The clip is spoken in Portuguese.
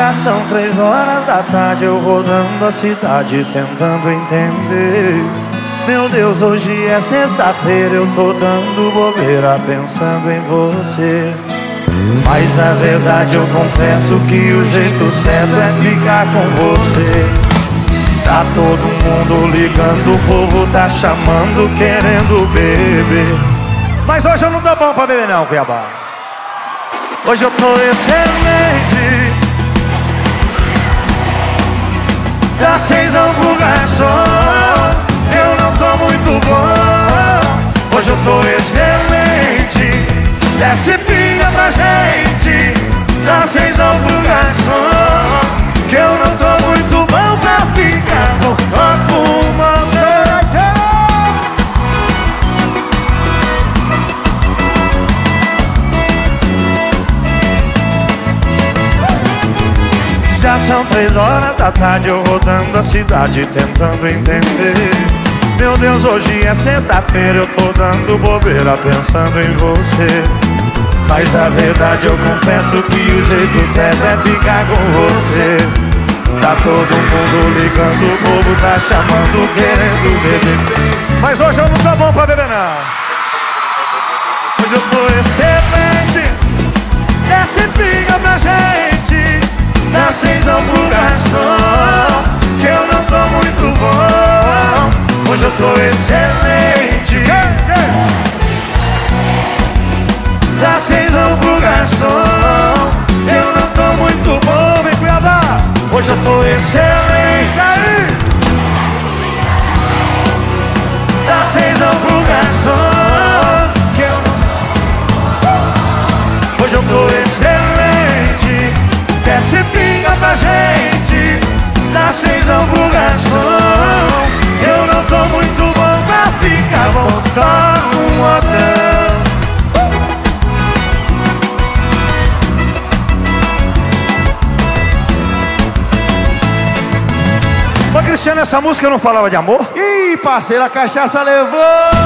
Já são três horas da tarde, eu rodando a cidade tentando entender. Meu Deus, hoje é sexta-feira, eu tô dando bobeira pensando em você. Mas na verdade eu confesso que o jeito certo é ficar com você. Tá todo mundo ligando, o povo tá chamando, querendo beber. Mas hoje eu não tô bom pra beber não, Cuiabá. Hoje eu tô excelente. Das seis ao são três horas da tarde, eu rodando a cidade tentando entender. Meu Deus, hoje é sexta-feira, eu tô dando bobeira pensando em você. Mas na verdade eu confesso que o jeito certo é ficar com você. Tá todo mundo ligando, o povo tá chamando, querendo beber. Mas hoje eu não tô bom pra beber não. Hoje eu tô excelente, excelente. Aí. Dá seis ao pro garçom. Hoje eu tô excelente. Desce pinga pra gente Dá seis ao pro garçom Eu não tô muito bom pra ficar num hotel Cristiano, essa música não falava de amor? Ih, parceiro, a cachaça levou!